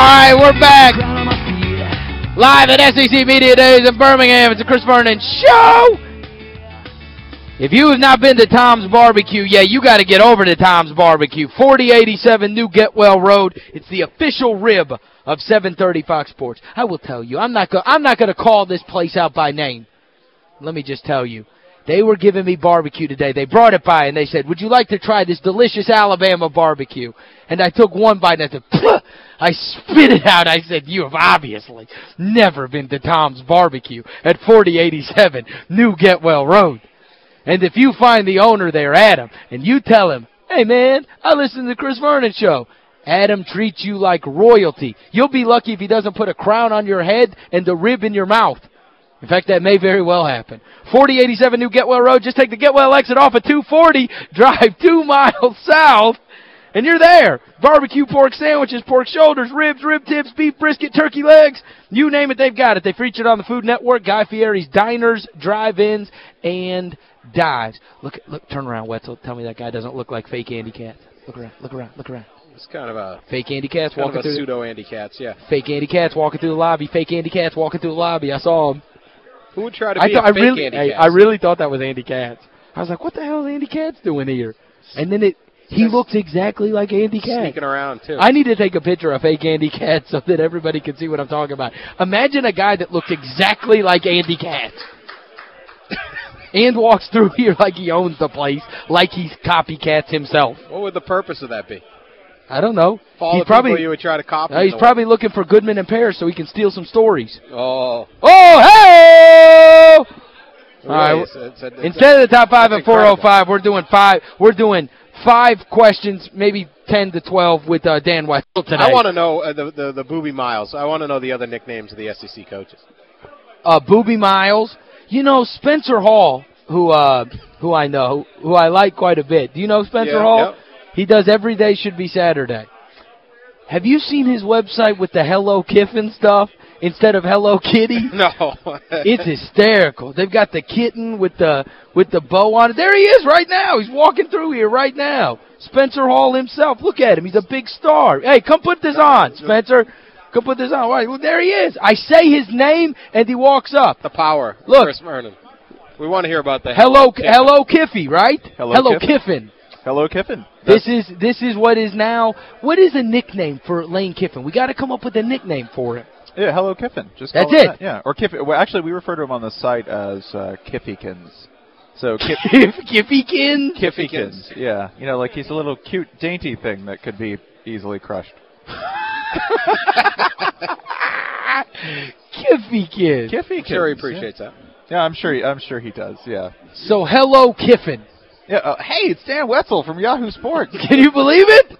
All right, we're back. Live at SEC Media Days in Birmingham. It's a Chris Vernon Show. If you have not been to Tom's Barbecue, yeah, you got to get over to Tom's Barbecue. 4087 New Getwell Road. It's the official rib of 730 Fox Sports. I will tell you, I'm not go I'm not going to call this place out by name. Let me just tell you. They were giving me barbecue today. They brought it by and they said, would you like to try this delicious Alabama barbecue? And I took one bite and I said! I spit it out. I said, you have obviously never been to Tom's Barbecue at 4087 New Getwell Road. And if you find the owner there, Adam, and you tell him, hey, man, I listen to Chris Vernon Show. Adam treats you like royalty. You'll be lucky if he doesn't put a crown on your head and the rib in your mouth. In fact, that may very well happen. 4087 New Getwell Road. Just take the Getwell exit off at 240, drive two miles south, and you're there. Barbecue pork sandwiches, pork shoulders, ribs, rib tips, beef brisket, turkey legs. You name it, they've got it. They featured on the Food Network, Guy Fieri's Diners, Drive-Ins, and Dives. Look, look, turn around, Wetzel. Tell me that guy doesn't look like fake Andy Katz. Look around, look around, look around. It's kind of a fake Andy Katz kind walking of a through pseudo Andy Katz, yeah. Fake Andy Katz walking through the lobby. Fake Andy Katz walking through the lobby. I saw him. Who would try to be thought, a fake I really, Andy I, Katz? I really thought that was Andy Katz. I was like, what the hell is Andy Katz doing here? And then it he looks exactly like Andy Katz. Sneaking around, too. I need to take a picture of fake Andy Katz so that everybody can see what I'm talking about. Imagine a guy that looks exactly like Andy Katz. and walks through here like he owns the place, like he's copycats himself. What would the purpose of that be? I don't know. Follow he's probably you would try to copy. uh, he's probably looking for Goodman and Paris so he can steal some stories. Oh. Oh, hey! All right, Really, it's it's it's Instead of the top five at 405, we're doing five we're doing five questions, maybe 10 to 12 with uh, Dan Wetzel today. I want to know uh, the, the the Booby Miles. I want to know the other nicknames of the SEC coaches. uh, Booby Miles. You know, Spencer Hall, who uh, who I know, who I like quite a bit. Do you know Spencer Yeah, Hall? yep. He does Every Day Should Be Saturday. Have you seen his website with the Hello Kiffin stuff instead of Hello Kitty? No. it's hysterical. They've got the kitten with the with the bow on it. There he is right now. He's walking through here right now. Spencer Hall himself. Look at him. He's a big star. Hey, come put this on, Spencer. Come put this on. Right. Well, there he is. I say his name, and he walks up. The power. Look. Chris Vernon. We want to hear about the Hello, Kiffin. hello Kiffy, right? Hello, Kiffin. Kiffin. Hello, Kiffin. This is this is what is now what is a nickname for Lane Kiffin? We got to come up with a nickname for him. Yeah, hello, Kiffin. Just That's call him it. that. Yeah, or Kiffin. Well, actually, we refer to him on the site as uh, Kiffykins. So Kif Kiffykins. Kiffykins. Yeah, you know, like he's a little cute, dainty thing that could be easily crushed. Kiffykins. Kiffykins. I'm sure he appreciates that. Yeah, I'm sure. He, I'm sure he does. Yeah. So hello Kiffin. Yeah. Uh, hey, it's Dan Wetzel from Yahoo Sports. Can you believe it?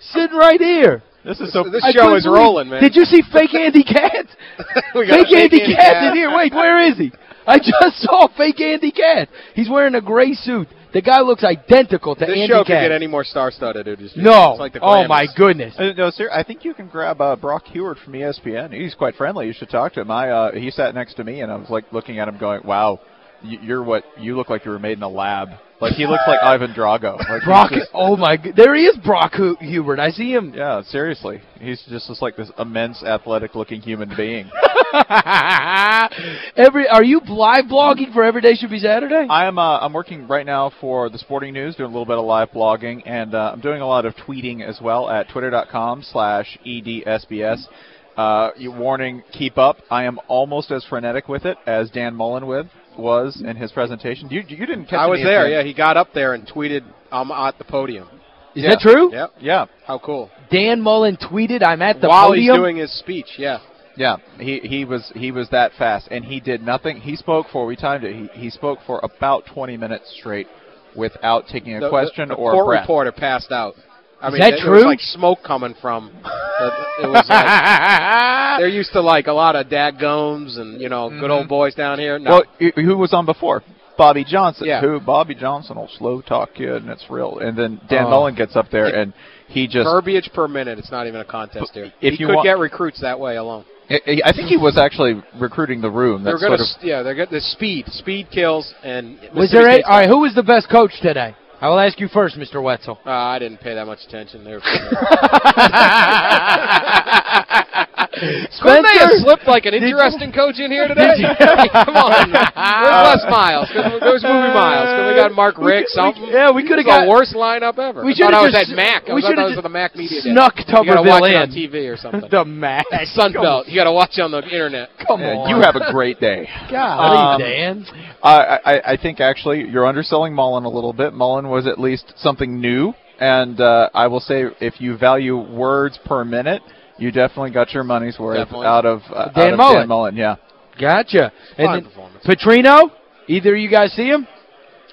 Sitting right here. This is so. This I show is believe- rolling, man. Did you see fake Andy Katz? We fake Andy Andy Katz Katz. in here. Wait, where is he? I just saw fake Andy Katz. He's wearing a gray suit. The guy looks identical to This Andy show could Katz. get any more star-studded. It just no. It's like the oh, my goodness. Uh, no, sir. I think you can grab uh, Brock Huard from ESPN. He's quite friendly. You should talk to him. I uh, he sat next to me, and I was like looking at him, going, "Wow, y- you're what you look like you were made in a lab." Like he looks like Ivan Drago. Like, Brock, just- oh my, there he is, Brock Hu- Huard. I see him. yeah, seriously, he's just just like this immense, athletic-looking human being. Every, are you live blogging for Every Day Should Be Saturday? I am uh, I'm working right now for the Sporting News, doing a little bit of live blogging, and uh, I'm doing a lot of tweeting as well at twitter.com slash edsbs. Uh, you- warning, keep up. I am almost as frenetic with it as Dan Mullen with was in his presentation. You you didn't catch I was there, yeah. He got up there and tweeted, I'm at the podium. Is Yeah. that true? Yep. Yeah, How cool. Dan Mullen tweeted, I'm at the podium. While he's doing his speech, yeah. yeah. He he was he was that fast, and he did nothing. He spoke for we timed it. He he spoke for about 20 minutes straight without taking a The- question the, the or a breath. reporter passed out. I Is mean, that it, true? was like smoke coming from. the- it was like, they're used to like a lot of dadgomes and you know good old mm-hmm. boys down here. No, Well, who was on before? Bobby Johnson. Yeah. Who? Bobby Johnson will slow talk you, and it's real. And then Dan Oh. Mullen gets up there, and he just. verbiage per minute. It's not even a contest here. If he you could want- get recruits that way alone. I I think he was actually recruiting the room. They're That's going sort to, of. yeah, they're get the speed. Speed kills and was Mississippi there a, all right, who was the best coach today? I will ask you first, Mr. Wetzel. Uh, I didn't pay that much attention. They were Couldn't they have slipped like an interesting coach in here today? Come on. Where's Les Miles? Where's Movie Miles? Because we got Mark Richt, something. We, yeah, we could have got the worst lineup ever. We should have I was at Mac. I we should have was the Mac Media snuck Day. Tuberville you watch in. it on TV or something. the Mac. Sunbelt. You got to watch on the internet. Come on. You have a great day. God, um, Dan. I, I, I think actually you're underselling Mullen a little bit. Mullen was at least something new, and uh, I will say if you value words per minute, you definitely got your money's worth definitely. out of uh, Dan out of Mullen. Dan Mullen. Yeah, gotcha. And Fine then performance. Petrino, either of you guys see him?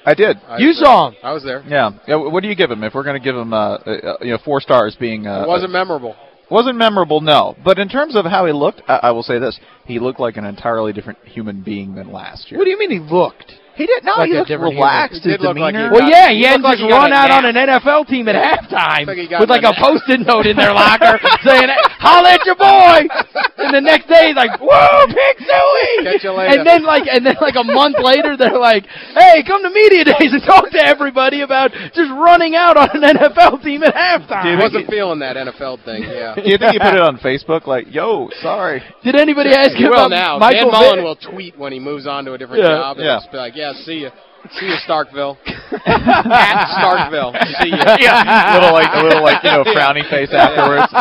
I did. I you saw him. I was there. Yeah. yeah. What do you give him? If we're going to give him, uh, uh, you know, four stars being, uh, It wasn't memorable. wasn't memorable, no. But in terms of how he looked, I, I will say this: he looked like an entirely different human being than last year. What do you mean he looked? He didn't. no, Like he a looked relaxed. His He did look like he demeanor. Well, yeah, he he hadn't like just run out nap. on an NFL team at halftime like with like a a post-it note in their locker saying, holla at your boy. And the next day he's like, whoa, Pig Sooie. Catch you later. And then like and then like a month later they're like, hey, come to media days and talk to everybody about just running out on an NFL team at halftime. I wasn't feeling that NFL thing, yeah. you think he put it on Facebook like, "Yo, sorry." Did anybody ask you him will about now. Michael Dan Mullen Vick? will tweet when he moves on to a different Yeah. job. And Yeah. just be like, yeah, see you. See you, Starkville. At Starkville. See you. yeah, little like a little like you know frowny face afterwards. No.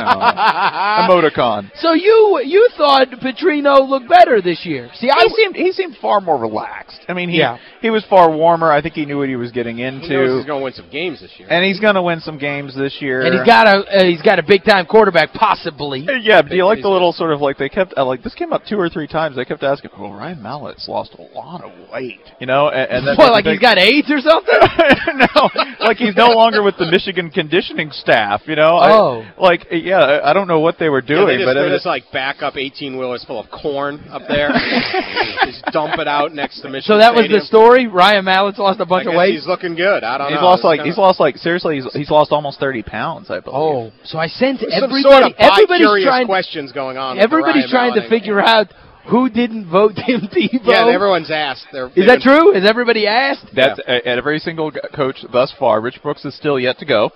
Emoticon. So you you thought Petrino looked better this year. See, I he seemed he seemed far more relaxed. I mean, he Yeah. he was far warmer. I think he knew what he was getting He knows into, he's going to win some games this year. and he's going to win some games this year. and he's got a uh, he's got a big time quarterback possibly. Yeah, do you like the little sort of like they kept uh, like this came up two or three times. They kept asking, "Well, Ryan Mallett's lost a lot of weight," you know, and, and then What, like he's got AIDS or something? no, like he's no longer with the Michigan conditioning staff, you know. Oh. I, like yeah, I I don't know what they were Yeah, doing, they just, but they're it, just like back up 18 wheelers full of corn up there. just dump it out next to Michigan So that was the story. Ryan Mallett's lost a bunch of weight. He's looking good. I don't he's know. lost like he's lost like seriously he's he's lost almost 30 pounds, I believe. Oh, so I sent There's everybody. some sort of everybody's trying. questions going on. Everybody's Ryan trying to figure out who didn't vote Tim Tebow. Yeah, everyone's asked. They're, Is that true? Has everybody asked? That's at every single coach thus far. Rich Brooks is still yet to go.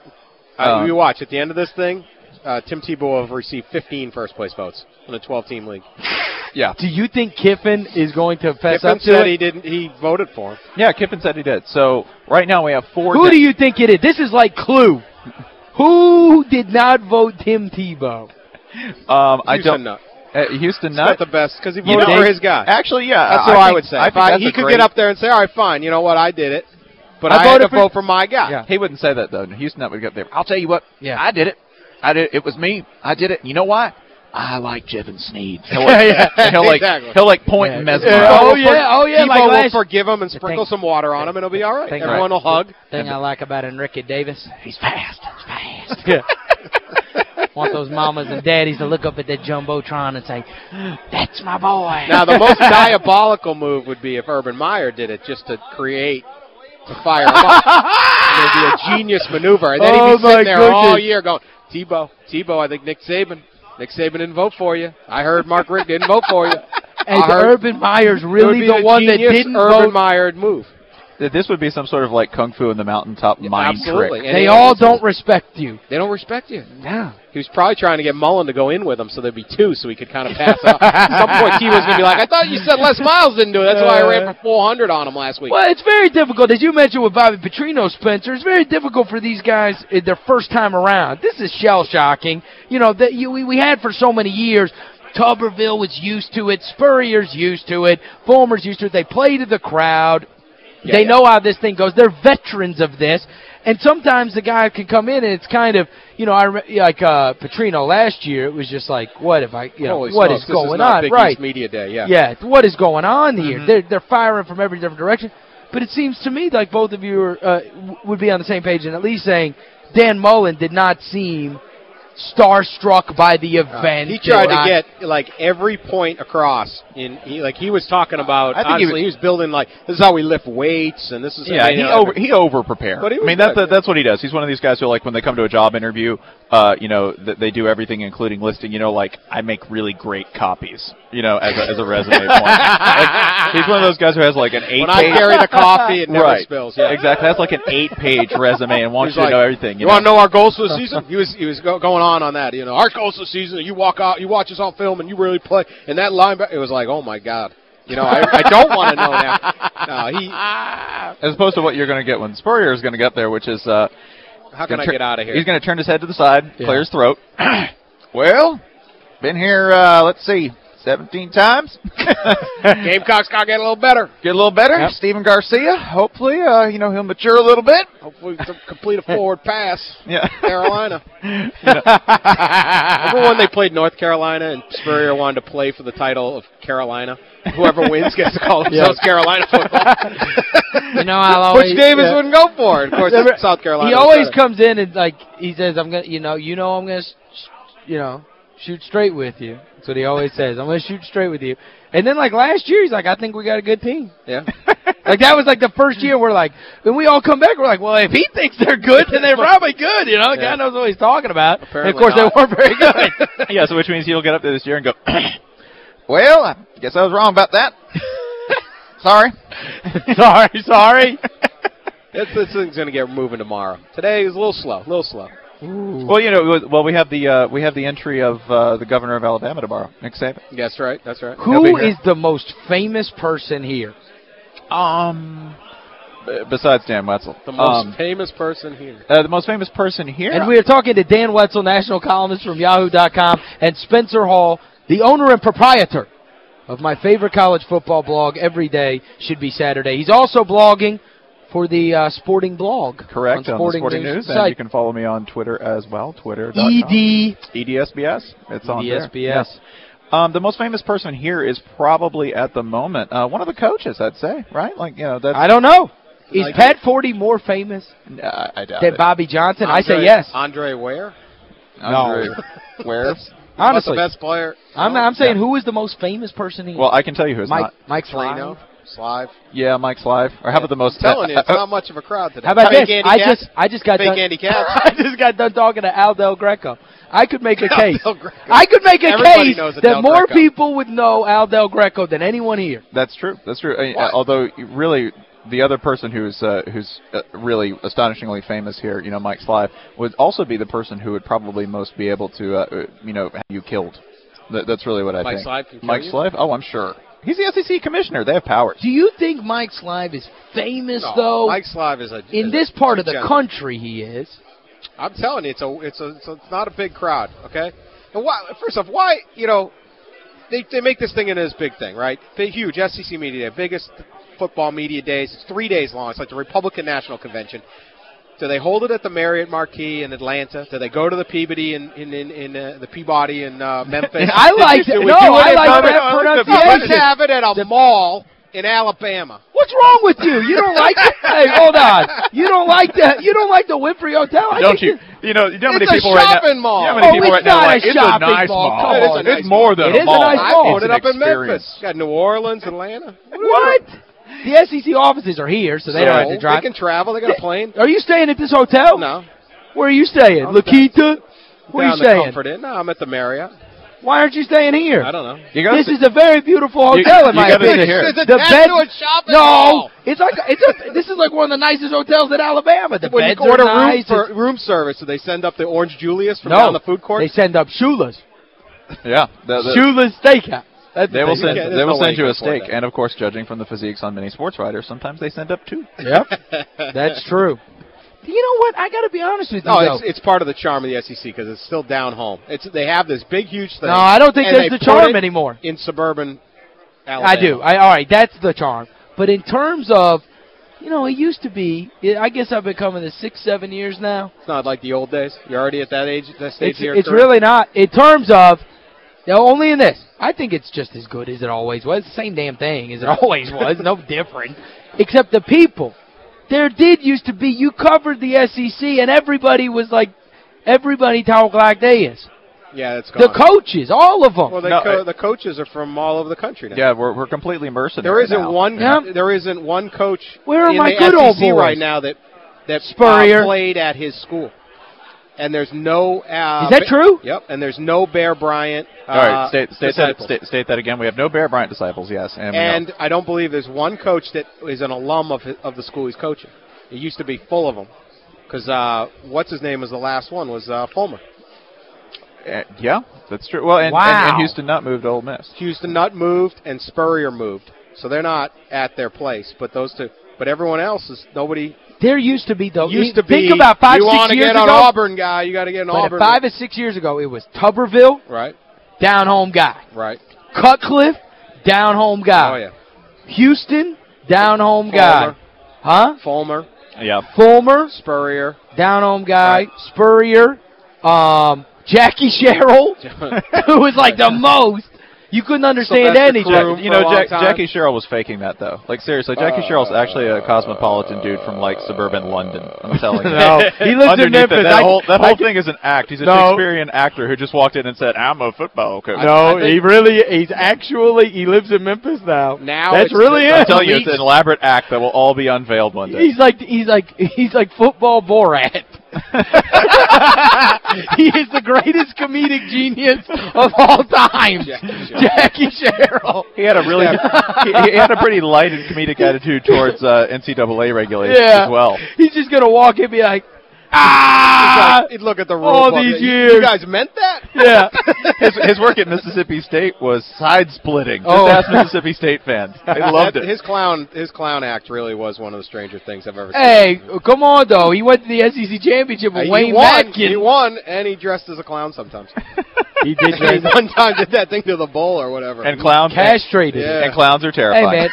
Uh, Um, you watch at the end of this thing. Uh, Tim Tebow will have received 15 first place votes in a 12-team league. Yeah, Do you think Kiffin is going to fess Kiffin up to said it? he didn't. He voted for him. yeah. Kiffin said he did. So right now we have four. Who do you think it is? This is like Clue. Who did not vote Tim Tebow? Um, I don't. Nutt. Uh, Houston He's Nutt. not the best because he You voted know, for his guy. Actually, yeah. That's I, what I, think- would say. I If think I- that's he could get up there and say, "All right, fine. You know what? I did it, but I I, had voted to for- vote for my guy." Yeah. He wouldn't say that though. Houston Nutt would get there. I'll tell you what. Yeah. I did it. I did. It was me. I did it. You know why? I like Jevan Snead. He'll Yeah, like, yeah. he'll like Exactly. he'll like point Yeah. and Yeah. mesmerize. Oh, Tebow yeah, oh, yeah, Tebow like will last- forgive him and sprinkle thing- some water on him, and it'll be all right. thing- Everyone will hug. Thing I like about Enrique Davis. He's fast. He's fast. Yeah. Want those mamas and daddies to look up at that jumbotron and say, "That's my boy." Now, the most diabolical move would be if Urban Meyer did it just to create, to fire him up. it would be a genius maneuver. And then Oh, he'd be oh, sitting there all goodness. year going, Tebow, Tebow, I think Nick Saban. Nick Saban didn't vote for you. I heard Mark Richt didn't vote for you. and Urban Meyer's really the one that didn't Urban vote. Meyer move. This would be some sort of like kung fu in the mountaintop mind Absolutely. trick. And They he- all don't respect you. They don't respect you. Yeah. He was probably trying to get Mullen to go in with him so there'd be two so he could kind of pass up. At some point, Tebow's going to be like, I thought you said Les Miles didn't do it. That's why I ran for 400 on him last week. Well, it's very difficult. As you mentioned with Bobby Petrino, Spencer, it's very difficult for these guys their first time around. This is shell-shocking. You know, that you, we, we had for so many years, Tuberville was used to it, Spurrier's used to it, Fulmer's used to it. They play to the crowd. Yeah, they yeah. know how this thing goes. They're veterans of this. And sometimes the guy can come in and it's kind of, you know, I like uh, Petrino last year, it was just like, what if I, you know, Holy what smokes, is going not on? Big right. East Media Day, yeah. Yeah, what is going on here? Mhm. They're they're firing from every different direction. But it seems to me like both of you are, uh, would be on the same page and at least saying Dan Mullen did not seem starstruck by the event. He tried to I- get like every point across in he like he was talking about I think he honestly he was, building like this is how we lift weights and this is Yeah, you he know, over he over prepared. But I mean that's good. that's what he does. He's one of these guys who like when they come to a job interview, uh, you know, th- they do everything including listing, you know, like I make really great copies, you know, as a, as a resume point. Like, he's one of those guys who has like an eight when I page carry the coffee it never right. spills. Yeah. Exactly. That's like an eight page resume and wants He's you like, to know everything. You, You, want to know our goals for the season? he was he was go, going on on that. You know, our goals the season. You walk out, you watch us on film, and you really play. And that linebacker, it was like, oh my god. You know, I, I don't want to know now. No, he. As opposed to what you're going to get when Spurrier is going to get there, which is uh, How can I get out of here? He's going to turn his head to the side, Yeah. clear his throat. well, been here. Uh, let's see, 17 times. Gamecocks got to get a little better. Get a little better. Yep. Stephen Garcia, hopefully, uh, you know, he'll mature a little bit. Hopefully, complete a forward pass. Yeah. Carolina. You know, Remember when they played North Carolina and Spurrier wanted to play for the title of Carolina? Whoever wins gets to call themselves Carolina football. You know, I'll always- Which Davis yeah. wouldn't go for. Of course, Remember, South Carolina. He always better. comes in and like he says, "I'm gonna, you know, you know, I'm gonna, sh- sh- you know, shoot straight with you." That's what he always says. I'm gonna shoot straight with you. And then like last year, he's like, "I think we got a good team." Yeah. Like that was like the first year we're like, when we all come back, we're like, well, if he thinks they're good, then they're probably good. You know, the Yeah. guy knows what he's talking about. and of course, not. they weren't very good. yeah, so which means he'll get up there this year and go, well, I guess I was wrong about that. Sorry. sorry, sorry. This, this thing's going to get moving tomorrow. Today is a little slow, a little slow. Well, you know, well, we have the uh, we have the entry of uh, the governor of Alabama tomorrow, Nick Saban. That's right, that's right. He'll be Who here. is the most famous person here? Um, besides Dan Wetzel, The most Um, famous person here. uh, the most famous person here. And we are talking to Dan Wetzel, national columnist from Yahoo.com, and Spencer Hall, the owner and proprietor of my favorite college football blog, Every Day Should Be Saturday. He's also blogging for the uh, Sporting Blog. correct on on the Sporting News, and you can follow me on Twitter as well. Twitter. ED. EDSBS. It's on there. EDSBS. Yeah. Um, the most famous person here is probably at the moment uh, one of the coaches. I'd say, right? Like you know, that's I don't know. Is Like- Pat Forde more famous Uh, I doubt than it. Bobby Johnson? I say yes. Andre Ware? Andre No. Ware. Honestly. the best player? I'm, I'm saying Yeah. who is the most famous person here? Well, I can tell you who's Mike, not. Mike Flano, Slime. Slive. Yeah, Mike Slive. Or how about the most? I'm telling you, it's uh, uh, not much of a crowd today. How about Fake this? Andy I Katz? just I just got Fake done Andy Katz? I just got done talking to Al Del Greco. I could make a case. I could make a Everybody case that Del more Greco. people would know Al Del Greco than anyone here. That's true. That's true. I- Why? although really the other person who's uh, who's uh, really astonishingly famous here, you know, Mike Slive, would also be the person who would probably most be able to, uh, uh, you know, have you killed. That, that's really what I Mike think. Slive can kill Mike you? Slive? Oh, I'm sure. He's the SEC commissioner. They have powers. Do you think Mike Slive is famous No, though? Mike Slive is a In is this a part of the gentleman. country he is. I'm telling you, it's a it's a it's, a, it's not a big crowd, okay? And why? First off, why you know they they make this thing into this big thing, right? Big, huge SEC media day, biggest football media days. It's three days long. It's like the Republican National Convention. Do they hold it at the Marriott Marquis in Atlanta? Do they go to the Peabody in in in, in uh, the Peabody in uh, Memphis? I like Do that. No, do it I like Birmingham? that No, pronunciation. Let's have it at a mall in Alabama. What's wrong with you? You don't like it? Hey, hold on. You don't like the you don't like the Wynfrey Hotel? I Don't you? You know, you know how It's many people right now. shopping mall. You know how many Oh, people it's right now not are a like, it's a nice mall. mall. Come It is a It's more than It a is a mall. nice I mall. put It's it an up in experience. Memphis. Got New Orleans, Atlanta. What? The SEC offices are here, so they don't have to So, drive. They can travel. They got a plane. Are you staying at this hotel? No. Where are you staying? I'm La Quinta? Where are you staying? Comfort Inn. No, I'm at the Marriott. Why aren't you staying here? I don't know. You gotta This is a very beautiful hotel, you in my opinion. sit here. It's The attached bed- to a shopping no, mall. it's like it's a. This is like one of the nicest hotels in Alabama. The When beds you order are room, nice. for, room service, do they send up the Orange Julius from no, down the food court? they send up Shula's. Yeah. The, the, Shula's Steakhouse. That's they what will send they will no send you you a steak, that. and of course, judging from the physiques on many sports writers, sometimes they send up two. Yep, that's true. You know what? I got to be honest with you, no, it's it's part of the charm of the SEC because it's still down home. It's they have this big huge thing. no, I don't think and there's the charm anymore. in suburban. Alabama. I do. I all right, that's the charm. But in terms of, you know, it used to be. I guess I've been coming to six, seven years now. It's not like the old days. You're already at that age, that stage It's, of it's career. really not. In terms of, you know, only in this. I think it's just as good as it always was. It's same damn thing as it always was. No different. Except the people. There did used to be, you covered the SEC and everybody was like, Everybody talk like this. Yeah, it's The gone. coaches, all of them. well, the, No, co the coaches are from all over the country now. Yeah, we're, we're completely mercenary There isn't now. one. Yeah. There isn't one coach Where are in my the good old SEC boys? right now that that Spurrier. uh, played at his school. And there's no. Uh, Is that true? Yep. And there's no Bear Bryant. Uh, All right, state, state, that, state, state that again. We have no Bear Bryant disciples, yes. And, And I don't believe there's one coach that is an alum of his, of the school he's coaching. It used to be full of them. Because uh, what's his name was the last one was uh, Fulmer. Uh, yeah, that's true. Well, and, and, and Houston Nutt moved to Ole Miss. Houston Nutt moved and Spurrier moved, so they're not at their place. But those two, but everyone else is nobody. There used to be, though. used to think be. about five, you six want to get an. Auburn guy, you got to get an but Auburn. five or six years ago, it was Tuberville, right, down home guy. right. Cutcliffe, down home guy. Oh yeah, Houston, down home guy. Fulmer. Huh? Fulmer, Yeah. Fulmer, Spurrier. down home guy. Right. Spurrier, um, Jackie Sherrill, who was like the most. You couldn't understand Sylvester any Croom. Jack- You know, Jack. Jackie Sherrill was faking that, though. Like, seriously, Jackie uh, Sherrill's actually a cosmopolitan dude from, like, suburban London. I'm telling you. No, he lives in Memphis. That, that I- whole, that I whole can- thing is an act. He's a No. Shakespearean actor who just walked in and said, I'm a football coach. No, he really, he's actually, he lives in Memphis now. Now That's really it. I'm it. telling you, it's an elaborate act that will all be unveiled one day. He's like, he's like, he's like football Borat. he is the greatest comedic genius of all time. Jackie Sherrill. He had a really, he, he had a pretty light and comedic attitude towards uh, NCAA regulations Yeah. as well. He's just going to walk in and be like, ah! He'd look at the rule all book. these You- years. You guys meant that? Yeah. His, his work at Mississippi State was side splitting. Just Oh. ask Mississippi State fans. They loved That- it. His clown, his clown act really was one of the stranger things I've ever seen. Hey, come on, though. He went to the SEC championship Uh, with he Wayne won. Madkin. He won, and he dressed as a clown sometimes. He did he dress- one time did that thing to the bowl or whatever. And clowns castrated. Yeah. and clowns are Hey, man.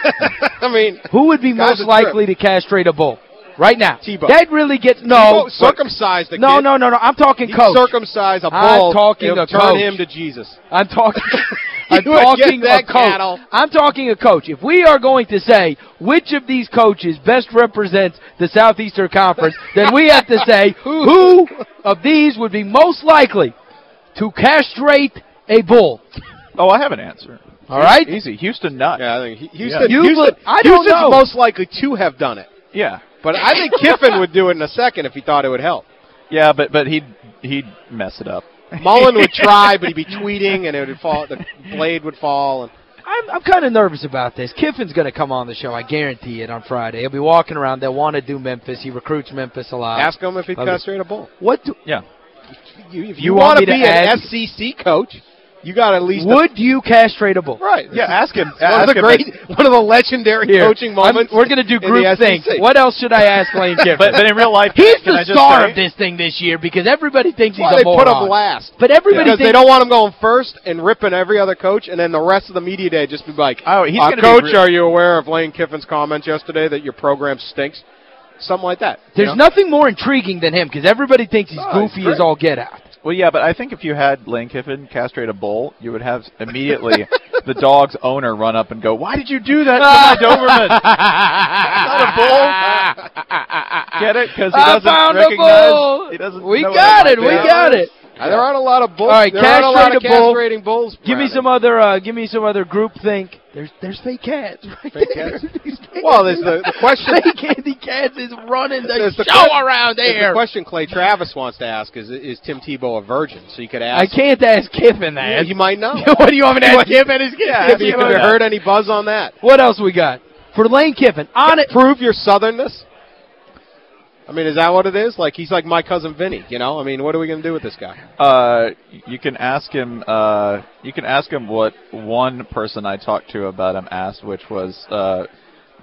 I mean, Who would be most a trip. likely to castrate a bull? Right now. Tebow. That really gets no. Tebow circumcised the No, kid. no, no, no. I'm talking You coach. circumcise a I'm bull. talking it'll a turn coach. him to Jesus. I'm talking I'm talking that a coach. cattle. I'm talking a coach. If we are going to say which of these coaches best represents the Southeastern Conference, then we have to say who of these would be most likely to castrate a bull. Oh, I have an answer. All right? Easy. Houston Nutt. Yeah, I think Houston. You Houston look- I don't Houston's know. most likely to have done it, Yeah. But I think Kiffin would do it in a second if he thought it would help. Yeah, but but he'd he'd mess it up. Mullen would try, but he'd be tweeting, and it would fall. The blade would fall. And I'm, I'm kind of nervous about this. Kiffin's going to come on the show. I guarantee it on Friday. He'll be walking around. They'll want to do Memphis. He recruits Memphis a lot. ask him if he'd Love it. a bull. What do, Yeah. You, if You you, want want to to be an ask- SEC coach, you got at least. would you castrate a bull? right. Yeah, ask him. It's one of the great, one of the legendary Here, coaching I'm- moments. we're going to do group the think. SEC. What else should I ask Lane Kiffin? But, but in real life, He's can the I just star say, of this thing this year because everybody thinks he's Why a they moron. put him last? But everybody Because thinks they don't want him going first and ripping every other coach, and then the rest of the media day just be like, Oh, he's uh, gonna Coach, are you aware of Lane Kiffin's comments yesterday that your program stinks? Something like that. you There's know? nothing more intriguing than him because everybody thinks he's Oh, goofy great. as all get out. Well, yeah, but I think if you had Lane Kiffin castrate a bull, you would have immediately the dog's owner run up and go, "Why did you do that to my Doberman?" not a bull." Get it? Because he doesn't recognize. bull. He doesn't. We got it. We got it. Uh, There aren't a lot of bulls. All right, there aren't a lot of castrate bull. castrating bulls. Give me some other uh, give me some other group think. There's there's fake cats right Fake there. cats? These fake- Well, there's the, the question. fake Andy Katz is running the There's the show que- around there's there. The question Clay Travis wants to ask is: Is Tim Tebow a virgin? So you could ask I can't ask Kiffin that. Yeah, that. you might know. what do you want me to ask Kiffin? Is yeah, have you, have you heard any buzz on that? What else we got? For Lane Kiffin, on it. Prove your southernness. I mean, is that what it is? Like he's like my cousin Vinny, you know? I mean, what are we going to do with this guy? Uh, you can ask him. Uh, you can ask him what one person I talked to about him asked, which was, uh,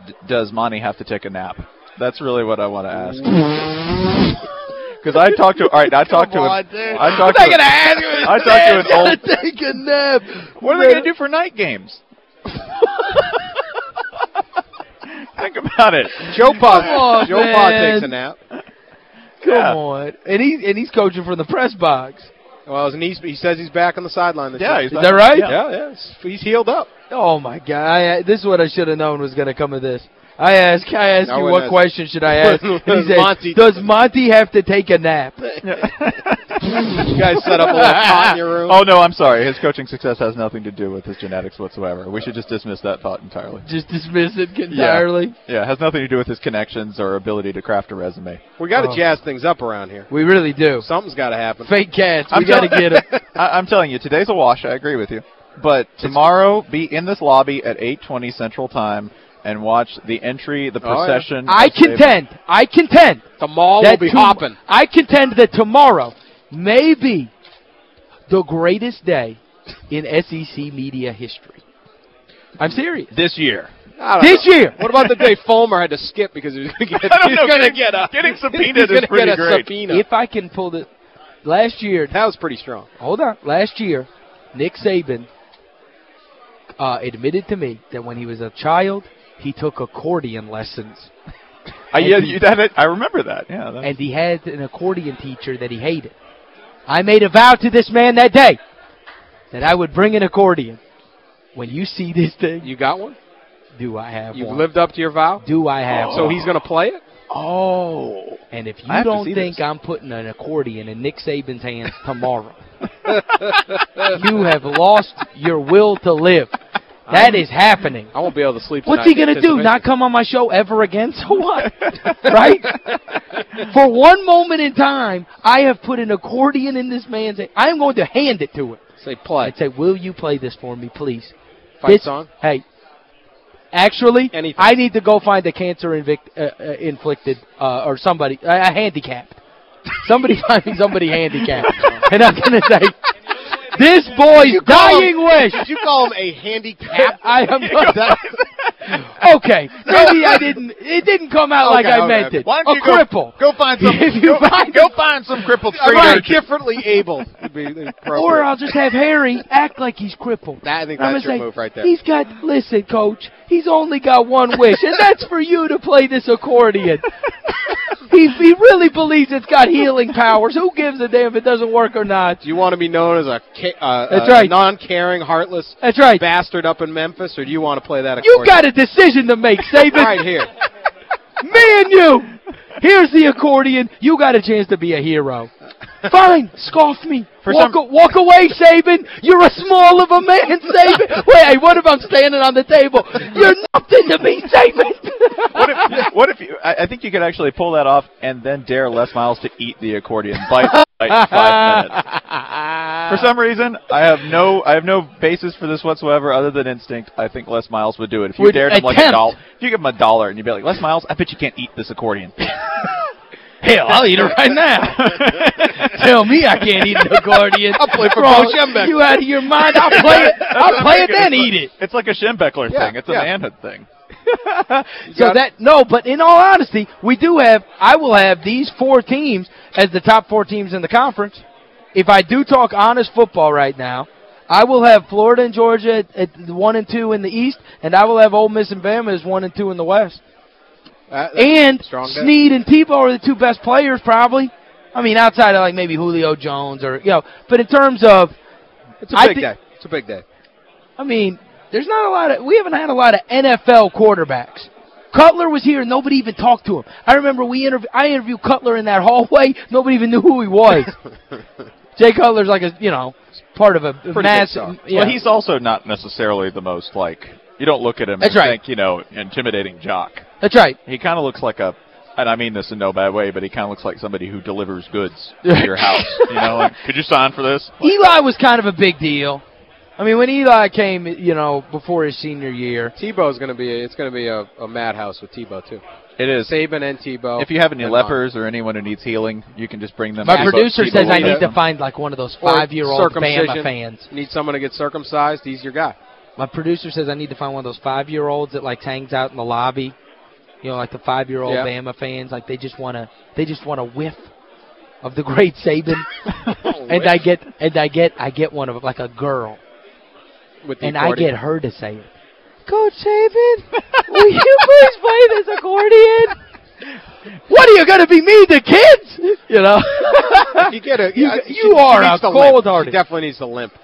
d- "Does Monte have to take a nap?" That's really what I want to ask. Because I talked to. All right, I talked to him. on, dude. I talked I'm to. not gonna ask him. I talked to an old- gotta take a nap. What are they going to do for night games? Think about it. Joe Pod, on, Joe Pod man. takes a nap. Come Yeah. on. And he's and he's coaching from the press box. Well, his knees, he says he's back on the sideline. this Yeah, Is that right? yeah, yeah, he's- he's healed up. Oh my god. I, this is what I should have known was going to come of this. I ask, I ask No you what has- question should I ask? He said, Monte- does Monte have to take a nap? You guys set up a little cot in your room. Oh, no, I'm sorry. His coaching success has nothing to do with his genetics whatsoever. We should just dismiss that thought entirely. Just dismiss it entirely? Yeah, it has nothing to do with his connections or ability to craft a resume. We got to Oh. jazz things up around here. We really do. Something's got to happen. Fake cats. I'm We got to get it. I'm telling you, today's a wash. I agree with you. But tomorrow, be in this lobby at 8:20 Central Time and watch the entry, the Oh, yeah. procession. I of Saban. contend, I contend The mall that will be hopping. I contend that tomorrow may be the greatest day in SEC media history. I'm serious. this year. This know. year. What about the day Fulmer had to skip because he was going to get, I don't he know, was gonna getting- get a getting he subpoenaed was is gonna pretty get a great. subpoena. If I can pull the last year, that was pretty strong. hold on. Last year, Nick Saban uh, admitted to me that when he was a child, he took accordion lessons. I, yeah, you, that, I remember that. Yeah. That, and he had an accordion teacher that he hated. I made a vow to this man that day that I would bring an accordion. When you see this thing, You got one? do I have You've one? lived up to your vow? do I have So one? he's going to play it? oh. And if you don't think this. I'm putting an accordion in Nick Saban's hands tomorrow, you have lost your will to live. That is happening. I won't be able to sleep What's he going to do? Not come on my show ever again? So what? right? For one moment in time, I have put an accordion in this man's hand. I am going to hand it to him. Say play. I'd say, will you play this for me, please? Fight This- song? Hey, actually, Anything. I need to go find a cancer invict, uh, uh, inflicted uh, or somebody, uh, a handicapped. Somebody find me somebody handicapped. and I'm going to say, this boy's dying him- wish. Did you call him a handicap? I am not? Okay, maybe I didn't it didn't come out like I okay, meant it. Why don't you a go, cripple. Go find some. If you go, find- go find some crippled street right, differently able. Or I'll just have Harry act like he's crippled. That- I think I'm that's gonna your say, move right there. He's got, listen, coach, he's only got one wish, and that's for you to play this accordion. he, he really believes it's got healing powers. Who gives a damn if it doesn't work or not? Do you want to be known as a, uh, That's a right. non-caring, heartless That's right. bastard up in Memphis, or do you want to play that accordion? You accordion? got a decision to make, Saban. right here. Me and you. Here's the accordion. You got a chance to be a hero. Fine, scoff me. For walk, some- walk away, Saban. You're a small of a man, Saban. Wait, what if I'm standing on the table? You're nothing to me, Saban. what if, what if you, I, I think you could actually pull that off and then dare Les Miles to eat the accordion bite by five minutes. For some reason, I have no I have no basis for this whatsoever other than instinct. I think Les Miles would do it. If you Would dared him like a dollar, if you give him a dollar and you'd be like, Les Miles, I bet you can't eat this accordion. Hell, I'll eat it right now. Tell me I can't eat an accordion. I'll play for Bro, Paul Schembeck. You out of your mind? I'll play it. I'll play it then eat it. It's like a Schembechler Yeah, thing. It's a manhood thing. So that no, but in all honesty, we do have I will have these four teams as the top four teams in the conference. If I do talk honest football right now, I will have Florida and Georgia at, at 1 and 2 in the East and I will have Ole Miss and Bama as 1 and 2 in the West. Uh, And strong bet. Snead and Tebow are the two best players probably. I mean outside of like maybe Julio Jones or you know, but in terms of It's a big thi- day. It's a big day. I mean, there's not a lot of we haven't had a lot of NFL quarterbacks. Cutler was here, and nobody even talked to him. I remember we interv I interviewed Cutler in that hallway, nobody even knew who he was. Jay Cutler's like a, you know, part of a good mass yeah. Well, he's also not necessarily the most like you don't look at him That's and right. think, you know, intimidating jock. That's right. He kind of looks like a and I mean this in no bad way, but he kind of looks like somebody who delivers goods to your house. You know, like, could you sign for this? Eli was kind of a big deal. I mean, when Eli came, you know, before his senior year, Tebow's going to be it's going to be a, a madhouse with Tebow too. It is. Saban and Tebow. If you have any and Mott. lepers or anyone who needs healing, you can just bring them. my Tebow- producer Tebow says I get need to find like one of those five-year-old Bama circumcision. fans. need someone to get circumcised, he's your guy. My producer says I need to find one of those five-year-olds that like hangs out in the lobby. You know, like the five-year-old Yeah. Bama fans, like they just want to they just want a whiff of the great Saban. and I get and I get I get one of them like a girl. with the And I get her to say it. Coach Saban, will you please play this accordion? What are you going to be me, the kids? You know? You get a You- uh, you she- she are a cold-hearted. She definitely needs to limp.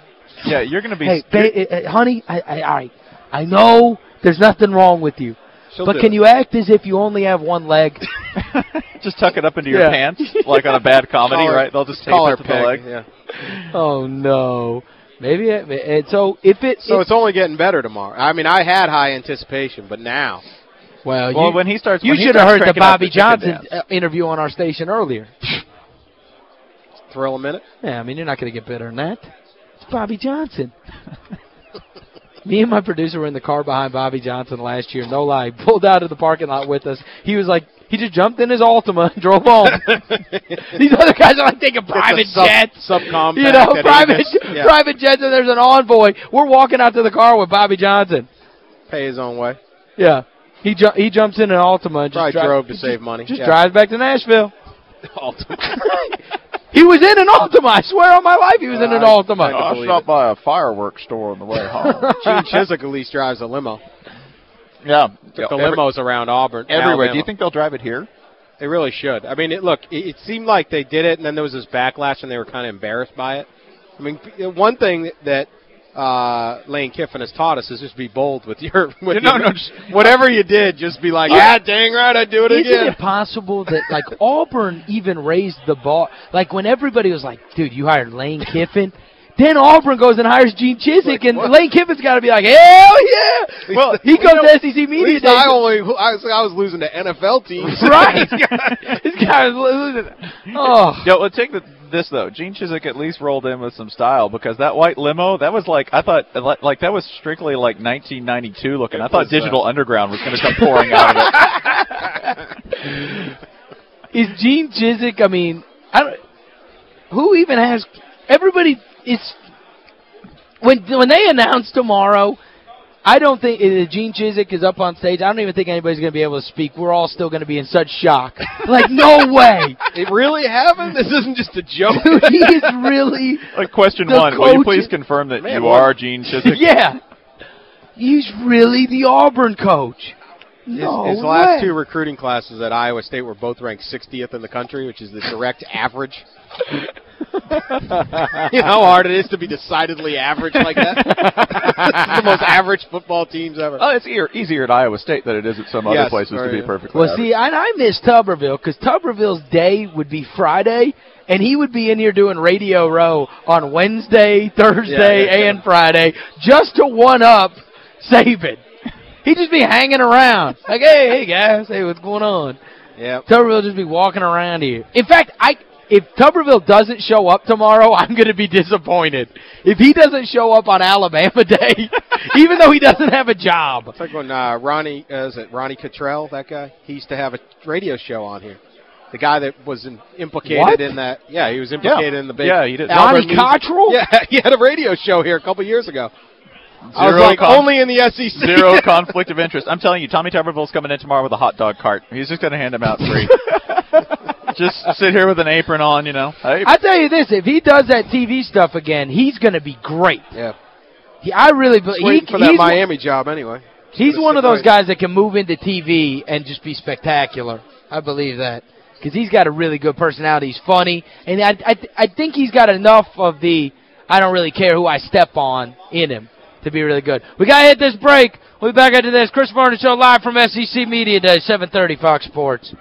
Yeah, you're going to be. hey, ba uh, uh, honey, I, I, all right. I know there's nothing wrong with you. She'll but can it. you act as if you only have one leg? just tuck it up into your Yeah. pants, like on a bad comedy, Call her- right? They'll just tape Call her it to the leg. Yeah. oh, no. Maybe it, and so if it So if- it's only getting better tomorrow. I mean, I had high anticipation, but now well, Well, you, when he starts, you should have heard the Bobby chicken Johnson dance. uh, interview on our station earlier. thrill a minute. Yeah, I mean, you're not going to get better than that. It's Bobby Johnson. Me and my producer were in the car behind Bobby Johnson last year, no lie. Pulled out of the parking lot with us. He was like, he just jumped in his Altima and drove home. These other guys are like taking private sub- jets. subcompact You know, private, Yeah. private jets, and there's an envoy. We're walking out to the car with Bobby Johnson. Pay his own way. Yeah. He ju he jumps in an Altima and just Probably drove to save money. Just Yeah. drives back to Nashville. Ultimate. He was in an Altima. I swear on my life he was in an I- Altima. I can believe it. by a fireworks store on the way home. Gene Chizik at least drives a limo. yeah. Took the Every- limos around Auburn. Everywhere. Alabama. Do you think they'll drive it here? They really should. I mean, it, look, it, it seemed like they did it, and then there was this backlash, and they were kind of embarrassed by it. I mean, p- one thing that uh, Lane Kiffin has taught us is just be bold with your with No, your, no, just- whatever you did, just be like, Yeah. ah, dang right, I do it Isn't again. it possible that, like, Auburn even raised the bar? Like, when everybody was like, dude, you hired Lane Kiffin? Then Auburn goes and hires Gene Chizik, Like, and what? Lane Kiffin's got to be like, hell yeah! Well, he you comes know, to SEC At Media Day. I only I was, I was losing to NFL teams. right. this guy was losing. Oh. Yo, let's take the, this though. Gene Chizik at least rolled in with some style because that white limo, that was like I thought, like that was strictly like 1992 looking. It I thought uh, Digital Underground was going to come pouring out of it. Is Gene Chizik? I mean, I don't, who even has, everybody, is when when they announce tomorrow, I don't think uh, Gene Chizik is up on stage. I don't even think anybody's going to be able to speak. We're all still going to be in such shock. like, no way. It really happened? This isn't just a joke. Dude, he is really, Like question The one, will you please confirm that Man, you what- are Gene Chizik? yeah. He's really the Auburn coach. His, No his last way. two recruiting classes at Iowa State were both ranked 60th in the country, which is the direct average. you know how hard it is to be decidedly average like that? the most average football teams ever. Oh, it's easier, easier at Iowa State than it is at some other places to be yeah. perfectly Well, average. see, I, I miss Tuberville because Tuberville's day would be Friday, and he would be in here doing Radio Row on Wednesday, Thursday, Yeah, yeah. and Friday just to one-up Saban. He'd just be hanging around. Like, hey, hey, guys, hey, what's going on? Yeah. Tuberville just be walking around here. In fact, I if Tuberville doesn't show up tomorrow, I'm going to be disappointed. If he doesn't show up on Alabama Day, even though he doesn't have a job. It's like when uh, Ronnie, uh, is it Ronnie Cottrell, that guy? He used to have a radio show on here. The guy that was in, implicated What? in that. Yeah, he was implicated in the big. Yeah, he did. Ronnie Cottrell? Yeah, he had a radio show here a couple years ago. Zero like, only in the SEC. Zero conflict of interest. I'm telling you, Tommy Tuberville's coming in tomorrow with a hot dog cart. He's just going to hand them out free. just sit here with an apron on, you know. Hey, I tell you this, if he does that TV stuff again, he's going to be great. Yeah. He, I really believe he, for that he's, Miami job anyway. he's gonna one of those right- guys that can move into TV and just be spectacular. I believe that. Because he's got a really good personality. He's funny. And I, I, I think he's got enough of the I don't really care who I step on in him to be really good. We got to hit this break. We'll be back after this. Chris Vernon Show live from SEC Media Day, 730 Fox Sports.